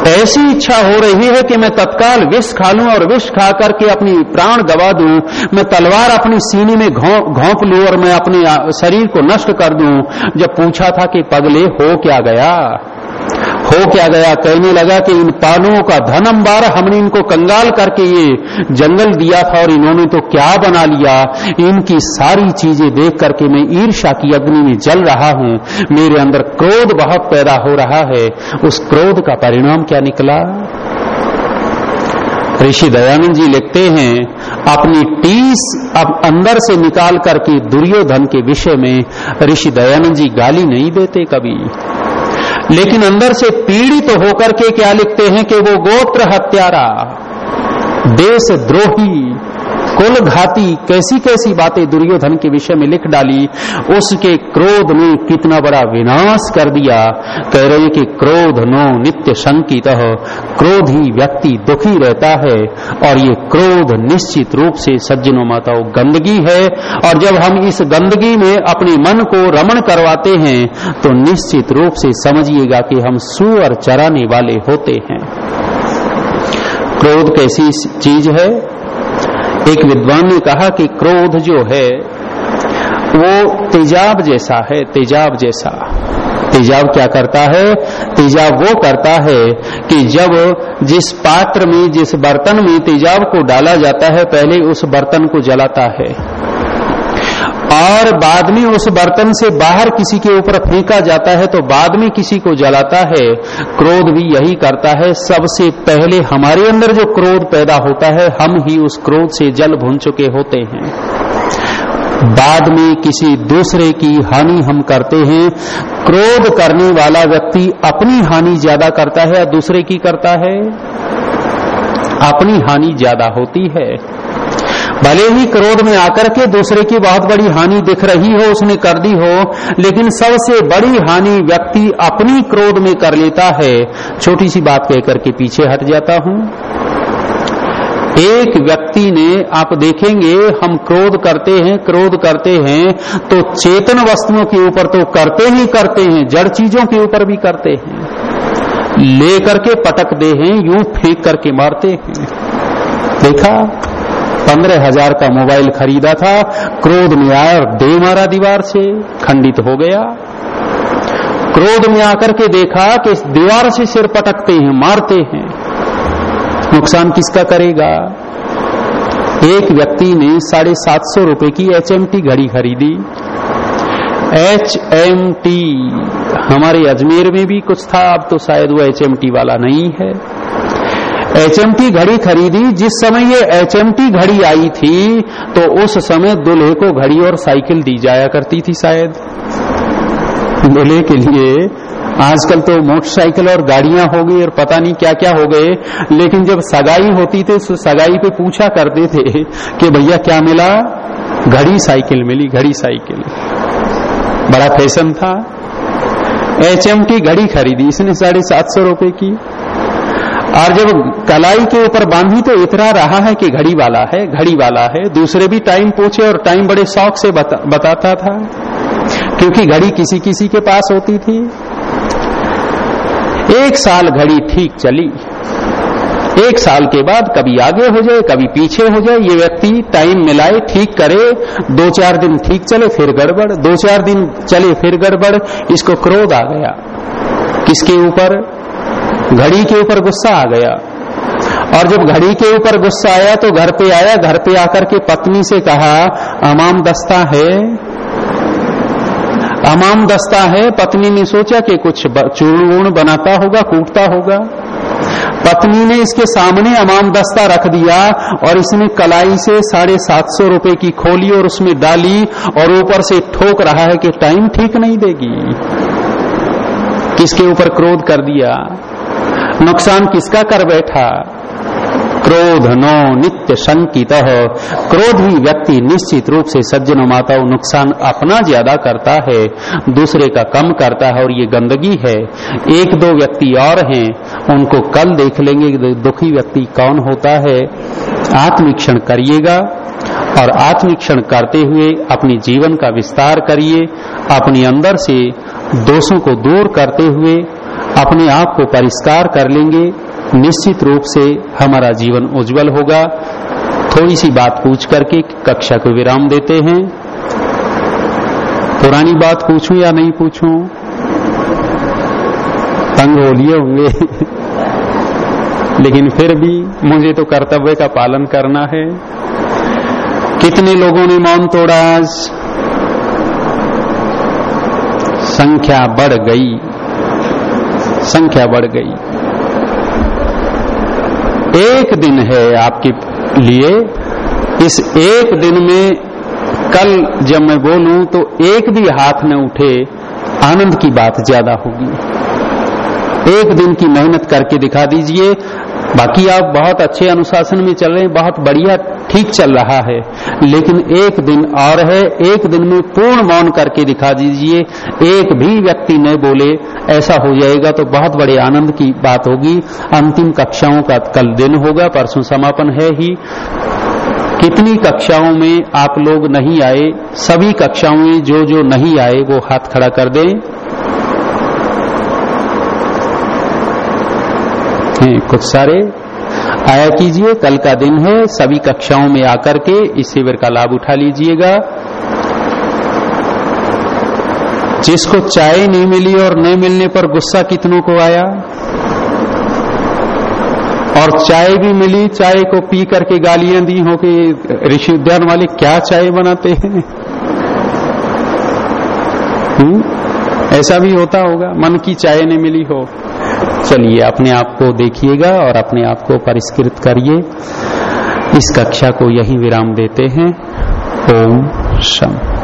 ऐसी इच्छा हो रही है कि मैं तत्काल विष खा लूँ और विष खा करके अपनी प्राण गवा दूँ। मैं तलवार अपनी सीने में घोंप लूँ और मैं अपने शरीर को नष्ट कर दूँ। जब पूछा था कि, पगले हो क्या गया? हो क्या गया? कहने लगा कि इन पानुओं का धन अंबार हमने इनको कंगाल करके ये जंगल दिया था और इन्होंने तो क्या बना लिया? इनकी सारी चीज़ें देख करके मैं ईर्षा की अग्नि में जल रहा हूँ। मेरे अंदर क्रोध बहुत पैदा हो रहा है। उस क्रोध का परिणाम क्या निकला? ऋषि दयानंद जी लिखते हैं, अपनी टीस अब अंदर से निकाल करके दुर्योधन के विषय में ऋषि दयानंद जी गाली नहीं देते कभी। लेकिन अंदर से पीड़ित तो होकर के क्या लिखते हैं कि वो गोत्र हत्यारा देश द्रोही कुल घाती कैसी कैसी बातें दुर्योधन के विषय में लिख डाली, उसके क्रोध ने कितना बड़ा विनाश कर दिया। कह रहे कि क्रोध नो नित्य शंकित, क्रोधी व्यक्ति दुखी रहता है, और ये क्रोध निश्चित रूप से सज्जनों माताओं गंदगी है, और जब हम इस गंदगी में अपने मन को रमण करवाते हैं तो निश्चित रूप से समझिएगा कि हम सुअर चराने वाले होते हैं। क्रोध कैसी चीज़ है? एक विद्वान ने कहा कि क्रोध जो है, वो तेजाब जैसा है, तेजाब जैसा। तेजाब क्या करता है? तेजाब वो करता है कि जब जिस पात्र में, जिस बर्तन में तेजाब को डाला जाता है, पहले उस बर्तन को जलाता है। और बाद में उस बर्तन से बाहर किसी के ऊपर फेंका जाता है तो बाद में किसी को जलाता है। क्रोध भी यही करता है, सबसे पहले हमारे अंदर जो क्रोध पैदा होता है, हम ही उस क्रोध से जल भून चुके होते हैं। बाद में किसी दूसरे की हानि हम करते हैं। क्रोध करने वाला व्यक्ति अपनी हानि ज़्यादा करता है या दूसरे की करता है? अपनी हानि ज़्यादा होती है। भले ही क्रोध में आकर के दूसरे की बहुत बड़ी हानि दिख रही हो, उसने कर दी हो, लेकिन सबसे बड़ी हानि व्यक्ति अपनी क्रोध में कर लेता है। छोटी सी बात कहकर के पीछे हट जाता हूँ। एक व्यक्ति ने, आप देखेंगे, हम क्रोध करते हैं, क्रोध करते हैं तो चेतन वस्तुओं के ऊपर तो करते ही करते हैं, जड़ चीज़ों के ऊपर भी करते हैं। लेकर के पटक दे हैं, यूँ फेंक करके मारते हैं। देखा? पंद्रह हज़ार का मोबाइल खरीदा था, क्रोध में आया और दे मारा दीवार से, खंडित हो गया। क्रोध में आकर के देखा कि इस दीवार से सिर पटकते हैं, मारते हैं। नुकसान किसका करेगा? एक व्यक्ति ने साढ़े सात सौ रुपए की एचएमटी घड़ी खरीदी। एच एम टी हमारे अजमेर में भी कुछ था, अब तो शायद वो एच वाला नहीं है। एचएमटी घड़ी खरीदी, जिस समय ये एचएमटी घड़ी आई थी तो उस समय दुल्हे को घड़ी और साइकिल दी जाया करती थी शायद। दूल्हे के लिए आजकल तो मोटरसाइकिल और गाड़ियाँ हो गई और पता नहीं क्या क्या हो गए, लेकिन जब सगाई होती थी तो सगाई पे पूछा करते थे कि भैया क्या मिला? घड़ी साइकिल मिली, घड़ी साइकिल। बड़ा फ़ैशन था। एच की घड़ी खरीदी, इसने साढ़े सात सौ रुपए की। और जब कलाई के ऊपर बांधी तो इतना रहा है कि घड़ी वाला है घड़ी वाला है। दूसरे भी टाइम पूछे और टाइम बड़े शौक से बता, बताता था। क्योंकि घड़ी किसी किसी के पास होती थी। एक साल घड़ी ठीक चली। एक साल के बाद कभी आगे हो जाए कभी पीछे हो जाए ये व्यक्ति टाइम मिलाए ठीक करे दो चार दिन ठीक चले फिर गड़बड़ दो चार दिन चले फिर गड़बड़ इसको क्रोध आ गया। किसके ऊपर? घड़ी के ऊपर गुस्सा आ गया। और जब घड़ी के ऊपर गुस्सा आया तो घर पे आया, घर पे आकर के पत्नी से कहा, अमाम दस्ता है। अमाम दस्ता है? पत्नी ने सोचा कि कुछ चूर्ण बनाता होगा, कूटता होगा। पत्नी ने इसके सामने अमाम दस्ता रख दिया और इसने कलाई से साढ़े सात सौ रुपए की खोली और उसमें डाली और ऊपर से ठोक रहा है कि टाइम ठीक नहीं देगी। किसके ऊपर क्रोध कर दिया? नुकसान किसका कर बैठा क्रोध, नो, नित्य शंकित। क्रोध ही व्यक्ति निश्चित रूप से सज्जन, माताओं, नुकसान अपना ज़्यादा करता है, दूसरे का कम करता है और ये गंदगी है। एक दो व्यक्ति और हैं, उनको कल देख लेंगे दुखी व्यक्ति कौन होता है। आत्मिक्षण करिएगा और आत्मिक्षण करते हुए अपने जीवन का विस्तार करिए। अपने अंदर से दोषों को दूर करते हुए अपने आप को परिष्कार कर लेंगे। निश्चित रूप से हमारा जीवन उज्जवल होगा। थोड़ी सी बात पूछ करके कक्षा को विराम देते हैं। पुरानी बात पूछूँ या नहीं पूछूँ? तंग हो लिए होंगे। लेकिन फिर भी मुझे तो कर्तव्य का पालन करना है। कितने लोगों ने मौन तोड़ा आज? संख्या बढ़ गई। संख्या बढ़ गई। एक दिन है आपके लिए। इस एक दिन में कल जब मैं बोलूँ तो एक भी हाथ न उठे, आनंद की बात ज़्यादा होगी। एक दिन की मेहनत करके दिखा दीजिए। बाकी आप बहुत अच्छे अनुशासन में चल रहे हैं, बहुत बढ़िया ठीक चल रहा है। लेकिन एक दिन और है, एक दिन में पूर्ण मौन करके दिखा दीजिए। एक भी व्यक्ति न बोले, ऐसा हो जाएगा तो बहुत बड़े आनंद की बात होगी। अंतिम कक्षाओं का कल दिन होगा, परसों समापन है ही। कितनी कक्षाओं में आप लोग नहीं आए, सभी कक्षाओं में जो जो नहीं आए, वो हाथ खड़ा कर दें। कुछ सारे? आया कीजिए, कल का दिन है, सभी कक्षाओं में आकर के इस शिविर का लाभ उठा लीजिएगा। जिसको चाय नहीं मिली और नहीं मिलने पर गुस्सा कितनों को आया? और चाय भी मिली, चाय को पी करके गालियाँ दी हो कि ऋषि उद्यान वाले क्या चाय बनाते हैं? हुँ? ऐसा भी होता होगा, मन की चाय नहीं मिली हो। चलिए, अपने आप को देखिएगा और अपने आप को परिष्कृत करिए। इस कक्षा को यही विराम देते हैं। ओम शम